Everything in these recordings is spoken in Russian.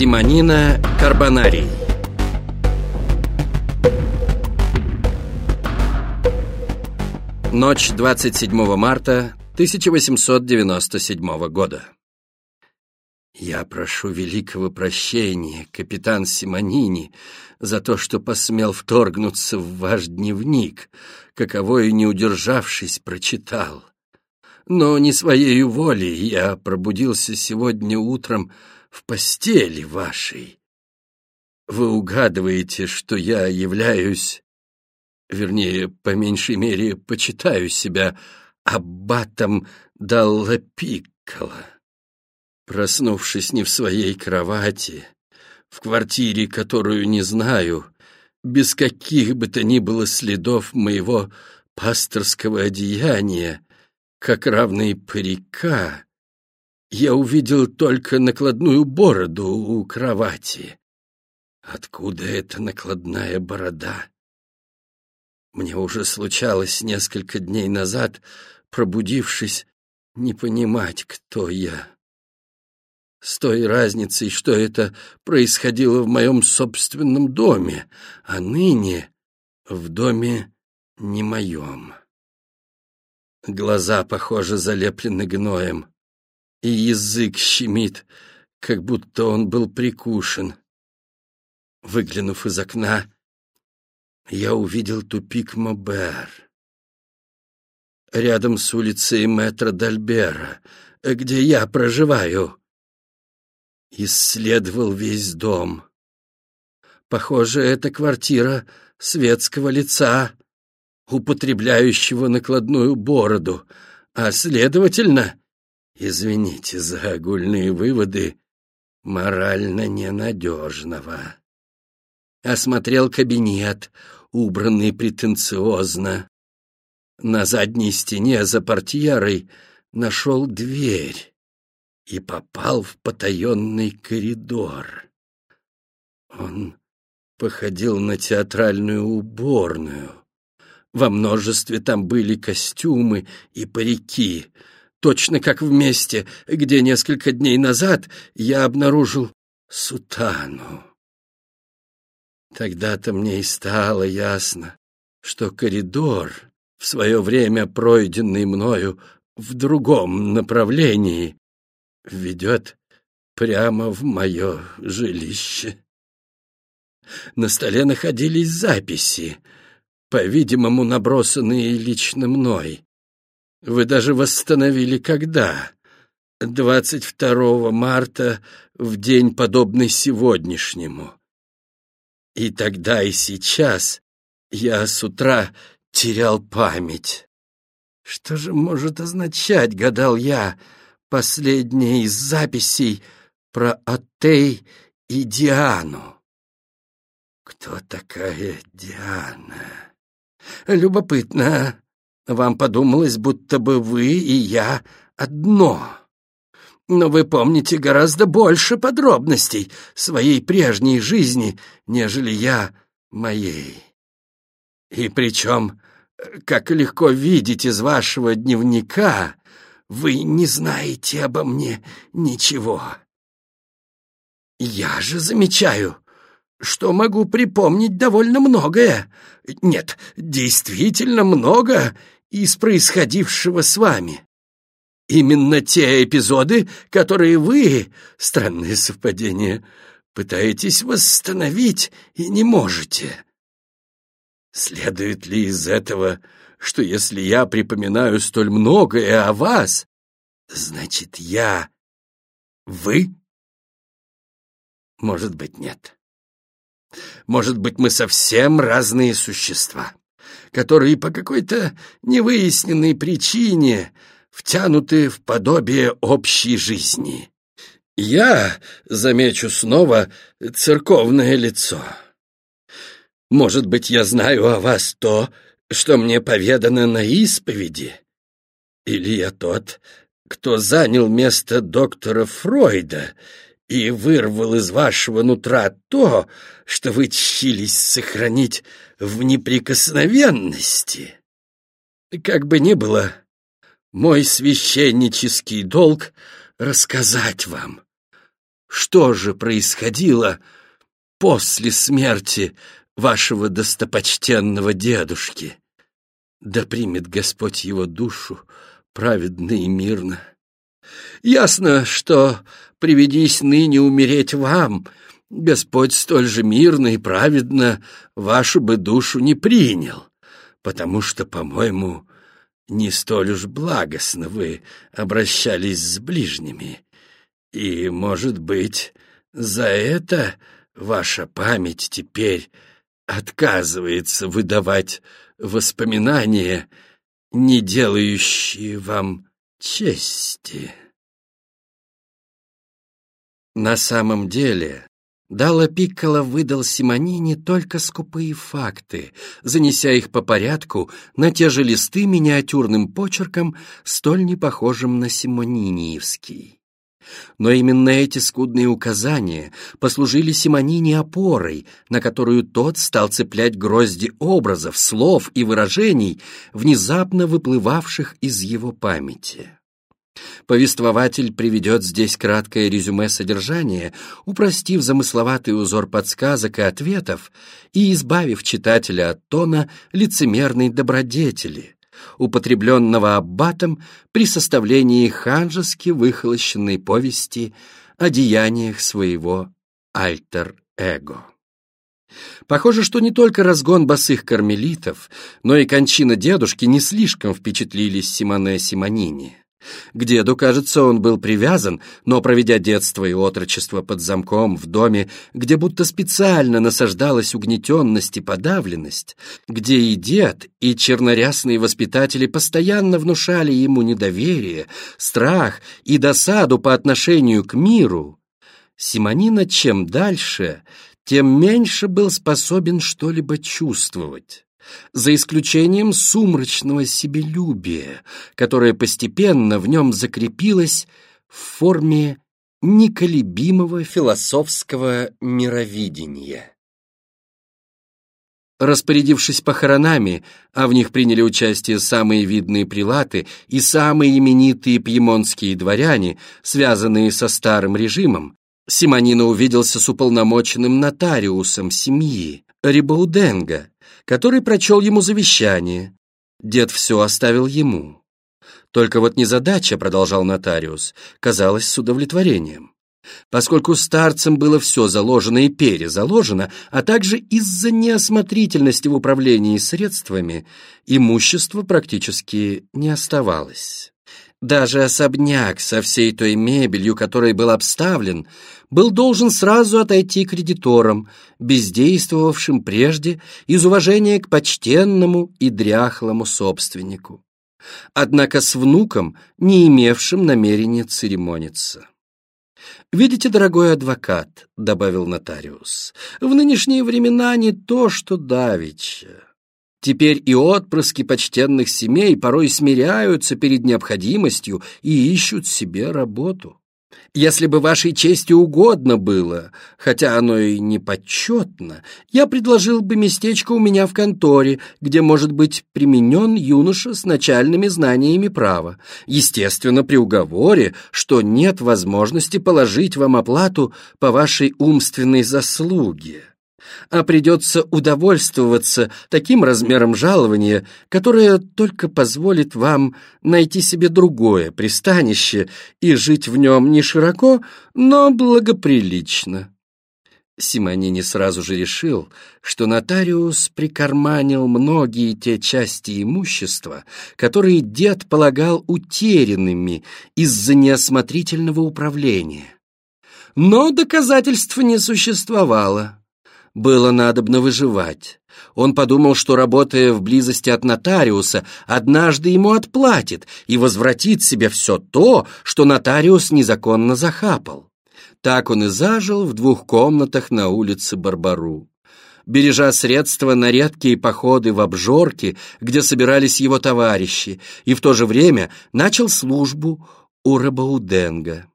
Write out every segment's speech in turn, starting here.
Симонина Карбонарий Ночь 27 марта 1897 года я прошу великого прощения, капитан Симонини, за то, что посмел вторгнуться в ваш дневник, каковой, не удержавшись, прочитал. Но не своей волей я пробудился сегодня утром в постели вашей. Вы угадываете, что я являюсь, вернее, по меньшей мере, почитаю себя аббатом Далла. Проснувшись не в своей кровати, в квартире, которую не знаю, без каких бы то ни было следов моего пасторского одеяния, как равный парика, я увидел только накладную бороду у кровати. Откуда эта накладная борода? Мне уже случалось несколько дней назад, пробудившись, не понимать, кто я. С той разницей, что это происходило в моем собственном доме, а ныне в доме не моем. Глаза, похоже, залеплены гноем, и язык щемит, как будто он был прикушен. Выглянув из окна, я увидел тупик Мобер. Рядом с улицей Метро Дальбера, где я проживаю исследовал весь дом. Похоже, это квартира светского лица, употребляющего накладную бороду, а, следовательно, извините за огульные выводы, морально ненадежного. Осмотрел кабинет, убранный претенциозно. На задней стене за портьерой нашел дверь и попал в потаенный коридор. Он походил на театральную уборную. Во множестве там были костюмы и парики, точно как в месте, где несколько дней назад я обнаружил сутану. Тогда-то мне и стало ясно, что коридор, в свое время пройденный мною в другом направлении, ведет прямо в мое жилище. На столе находились записи, по-видимому, набросанные лично мной. Вы даже восстановили когда? 22 марта, в день, подобный сегодняшнему. И тогда, и сейчас я с утра терял память. Что же может означать, гадал я, — последняя из записей про Отей и Диану. Кто такая Диана? Любопытно. Вам подумалось, будто бы вы и я одно. Но вы помните гораздо больше подробностей своей прежней жизни, нежели я моей. И причем, как легко видеть из вашего дневника, вы не знаете обо мне ничего. Я же замечаю, что могу припомнить довольно многое. Нет, действительно много из происходившего с вами. Именно те эпизоды, которые вы, странное совпадение, пытаетесь восстановить и не можете. Следует ли из этого, что если я припоминаю столь многое о вас, значит, я вы? Может быть, нет. Может быть, мы совсем разные существа, которые по какой-то невыясненной причине втянуты в подобие общей жизни. Я, замечу снова, церковное лицо. Может быть, я знаю о вас то, что мне поведано на исповеди? Или я тот, кто занял место доктора Фройда и вырвал из вашего нутра то, что вы чились сохранить в неприкосновенности? Как бы ни было, мой священнический долг — рассказать вам, что же происходило после смерти вашего достопочтенного дедушки? Да примет Господь его душу праведно и мирно. Ясно, что, приведись ныне умереть вам, Господь столь же мирно и праведно вашу бы душу не принял, потому что, по-моему, не столь уж благостно вы обращались с ближними, и, может быть, за это ваша память теперь отказывается выдавать воспоминания, не делающие вам чести. На самом деле, Дала Пикколо выдал Симонине только скупые факты, занеся их по порядку на те же листы миниатюрным почерком, столь непохожим на симониниевский. Но именно эти скудные указания послужили Симонине опорой, на которую тот стал цеплять грозди образов, слов и выражений, внезапно выплывавших из его памяти. Повествователь приведет здесь краткое резюме содержания, упростив замысловатый узор подсказок и ответов и избавив читателя от тона лицемерной добродетели, употребленного аббатом при составлении ханжески выхолощенной повести о деяниях своего альтер-эго. Похоже, что не только разгон босых кармелитов, но и кончина дедушки не слишком впечатлились Симоне Симонини. К деду, кажется, он был привязан, но, проведя детство и отрочество под замком в доме, где будто специально насаждалась угнетенность и подавленность, где и дед, и чернорясные воспитатели постоянно внушали ему недоверие, страх и досаду по отношению к миру, Симонина чем дальше, тем меньше был способен что-либо чувствовать за исключением сумрачного себелюбия, которое постепенно в нем закрепилось в форме неколебимого философского мировидения. Распорядившись похоронами, а в них приняли участие самые видные прилаты и самые именитые пьемонтские дворяне, связанные со старым режимом, Симонина увиделся с уполномоченным нотариусом семьи, Рибауденго, который прочел ему завещание. Дед все оставил ему. Только вот незадача, продолжал нотариус, казалась с удовлетворением. Поскольку старцем было все заложено и перезаложено, а также из-за неосмотрительности в управлении средствами, имущества практически не оставалось. Даже особняк со всей той мебелью, которой был обставлен, был должен сразу отойти кредиторам, бездействовавшим прежде из уважения к почтенному и дряхлому собственнику. Однако с внуком, не имевшим намерения церемониться. «Видите, дорогой адвокат», — добавил нотариус, — «в нынешние времена не то, что давеча». Теперь и отпрыски почтенных семей порой смиряются перед необходимостью и ищут себе работу. Если бы вашей чести угодно было, хотя оно и не почетно, я предложил бы местечко у меня в конторе, где может быть применен юноша с начальными знаниями права. Естественно, при уговоре, что нет возможности положить вам оплату по вашей умственной заслуге а придется удовольствоваться таким размером жалования, которое только позволит вам найти себе другое пристанище и жить в нем не широко, но благоприлично. Симонини сразу же решил, что нотариус прикарманил многие те части имущества, которые дед полагал утерянными из-за неосмотрительного управления. Но доказательств не существовало было надобно выживать. Он подумал, что, работая в близости от нотариуса, однажды ему отплатит и возвратит себе все то, что нотариус незаконно захапал. Так он и зажил в двух комнатах на улице Барбару. Бережа средства на редкие походы в обжорки, где собирались его товарищи, и в то же время начал службу у Рабауденга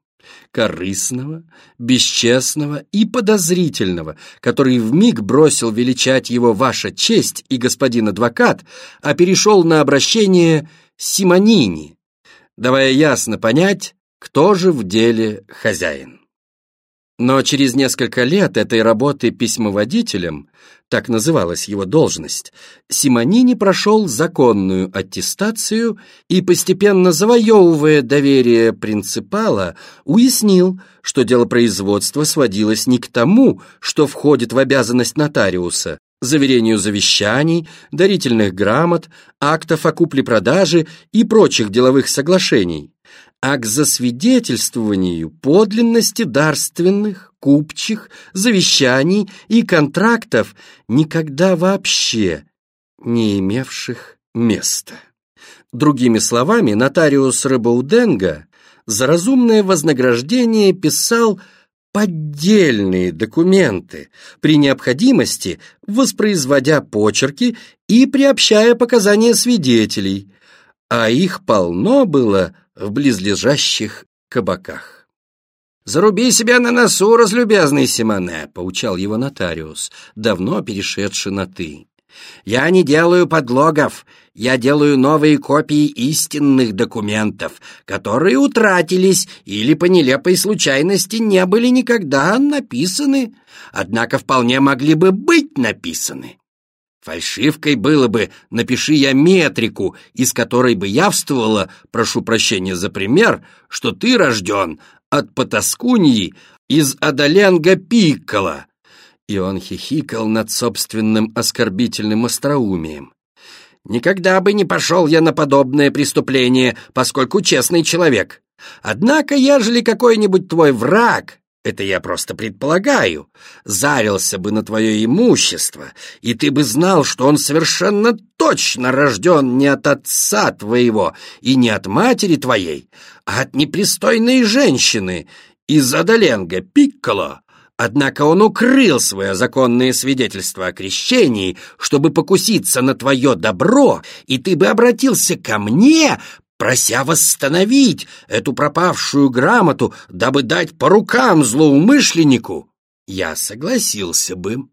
корыстного, бесчестного и подозрительного, который вмиг бросил величать его «Ваша честь» и «Господин адвокат», а перешел на обращение «Симонини», давая ясно понять, кто же в деле хозяин. Но через несколько лет этой работы письмоводителем, так называлась его должность, Симонини прошел законную аттестацию и, постепенно завоевывая доверие принципала, уяснил, что дело производства сводилось не к тому, что входит в обязанность нотариуса, заверению завещаний, дарительных грамот, актов о купле-продаже и прочих деловых соглашений, а к засвидетельствованию подлинности дарственных, купчих, завещаний и контрактов, никогда вообще не имевших места. Другими словами, нотариус Рыбауденга за разумное вознаграждение писал поддельные документы, при необходимости воспроизводя почерки и приобщая показания свидетелей, а их полно было в близлежащих кабаках. «Заруби себя на носу, разлюбезный Симоне», — поучал его нотариус, давно перешедший на «ты». «Я не делаю подлогов, я делаю новые копии истинных документов, которые утратились или по нелепой случайности не были никогда написаны, однако вполне могли бы быть написаны. Фальшивкой было бы, напиши я метрику, из которой бы явствовало, прошу прощения за пример, что ты рожден от потаскуньи из Адаленга Пиккола. И он хихикал над собственным оскорбительным остроумием. Никогда бы не пошел я на подобное преступление, поскольку честный человек. Однако, ежели какой-нибудь твой враг это я просто предполагаю, зарился бы на твое имущество, и ты бы знал, что он совершенно точно рожден не от отца твоего и не от матери твоей, а от непристойной женщины из Адаленга Пикколо. Однако он укрыл свое законное свидетельство о крещении, чтобы покуситься на твое добро, и ты бы обратился ко мне, прося восстановить эту пропавшую грамоту, дабы дать по рукам злоумышленнику, я согласился бы.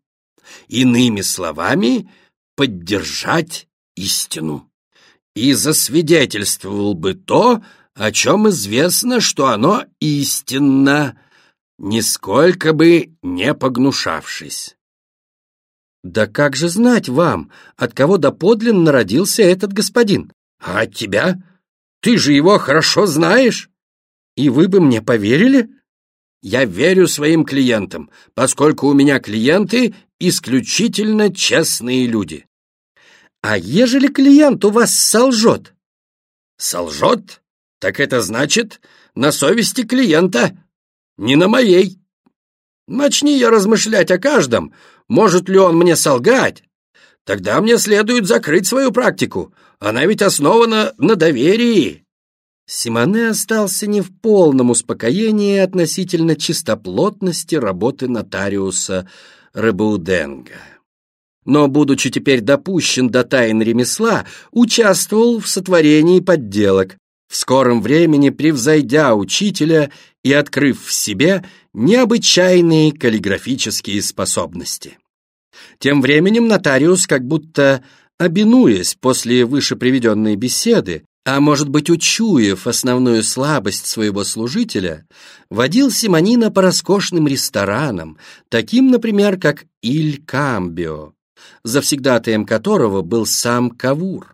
Иными словами, поддержать истину. И засвидетельствовал бы то, о чем известно, что оно истинно, нисколько бы не погнушавшись. «Да как же знать вам, от кого доподлинно родился этот господин? А от тебя? Ты же его хорошо знаешь. И вы бы мне поверили? Я верю своим клиентам, поскольку у меня клиенты исключительно честные люди. А ежели клиент у вас солжет? Солжет? Так это значит, на совести клиента, не на моей. Начни я размышлять о каждом, может ли он мне солгать, тогда мне следует закрыть свою практику, она ведь основана на доверии. Симоне остался не в полном успокоении относительно чистоплотности работы нотариуса Рыбауденга. Но, будучи теперь допущен до тайн ремесла, участвовал в сотворении подделок, в скором времени превзойдя учителя и открыв в себе необычайные каллиграфические способности. Тем временем нотариус, как будто обинуясь после вышеприведенной беседы, а может быть, учуяв основную слабость своего служителя, водил Симонина по роскошным ресторанам, таким, например, как Иль Камбио, завсегдатаем которого был сам Кавур,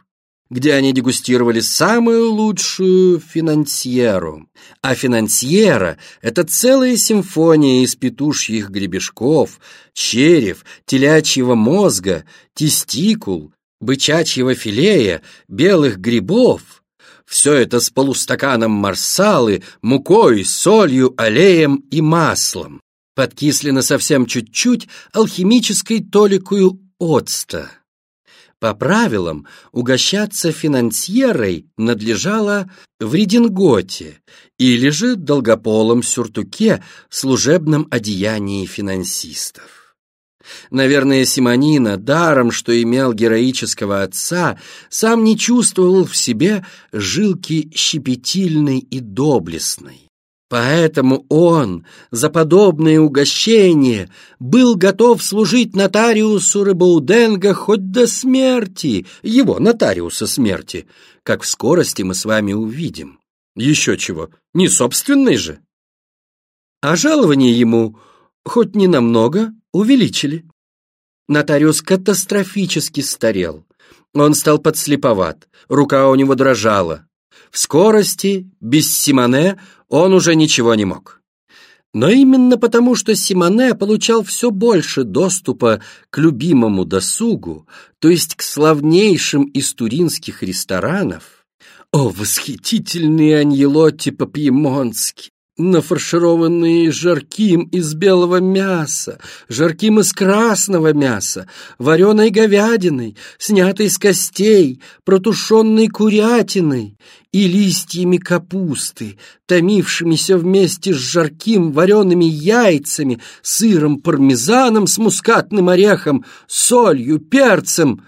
где они дегустировали самую лучшую финансьеру. А финансьера — это целая симфония из петушьих гребешков, черев, телячьего мозга, тестикул, бычачьего филея, белых грибов. Все это с полустаканом марсалы, мукой, солью, аллеем и маслом. Подкислено совсем чуть-чуть алхимической толикую оцта. По правилам, угощаться финансьерой надлежало в рединготе или же долгополом сюртуке служебном одеянии финансистов. Наверное, Симонина, даром, что имел героического отца, сам не чувствовал в себе жилки щепетильной и доблестной. Поэтому он за подобное угощение был готов служить нотариусу Рыбауденга хоть до смерти, его нотариуса смерти, как в скорости мы с вами увидим. Еще чего, не собственный же. а жалование ему хоть не намного увеличили. Нотариус катастрофически старел. Он стал подслеповат, рука у него дрожала. В скорости, без Симоне, он уже ничего не мог. Но именно потому, что Симоне получал все больше доступа к любимому досугу, то есть к славнейшим из туринских ресторанов, о, восхитительные аньелотти по-пьемонски! Нафаршированные жарким из белого мяса, жарким из красного мяса, вареной говядиной, снятой с костей, протушенной курятиной и листьями капусты, томившимися вместе с жарким вареными яйцами, сыром пармезаном с мускатным орехом, солью, перцем,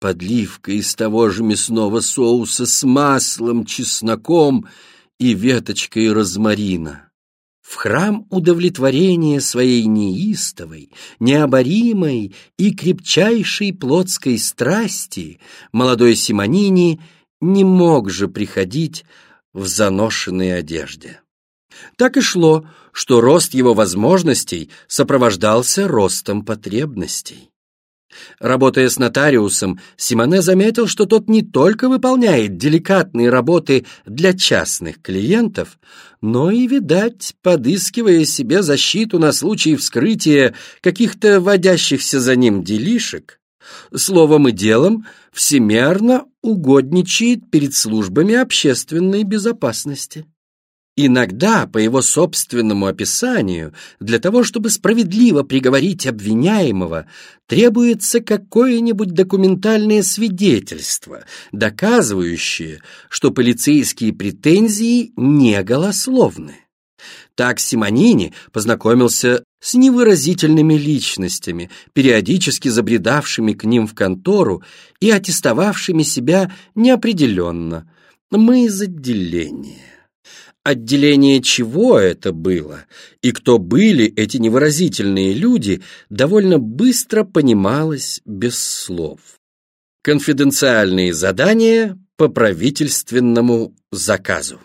подливкой из того же мясного соуса с маслом, чесноком — и веточкой розмарина. В храм удовлетворения своей неистовой, необоримой и крепчайшей плотской страсти молодой Симонини не мог же приходить в заношенной одежде. Так и шло, что рост его возможностей сопровождался ростом потребностей. Работая с нотариусом, Симоне заметил, что тот не только выполняет деликатные работы для частных клиентов, но и, видать, подыскивая себе защиту на случай вскрытия каких-то водящихся за ним делишек, словом и делом всемерно угодничает перед службами общественной безопасности. Иногда, по его собственному описанию, для того, чтобы справедливо приговорить обвиняемого, требуется какое-нибудь документальное свидетельство, доказывающее, что полицейские претензии не голословны. Так Симонини познакомился с невыразительными личностями, периодически забредавшими к ним в контору и аттестовавшими себя неопределенно. Мы из отделения. Отделение чего это было и кто были эти невыразительные люди, довольно быстро понималось без слов. Конфиденциальные задания по правительственному заказу.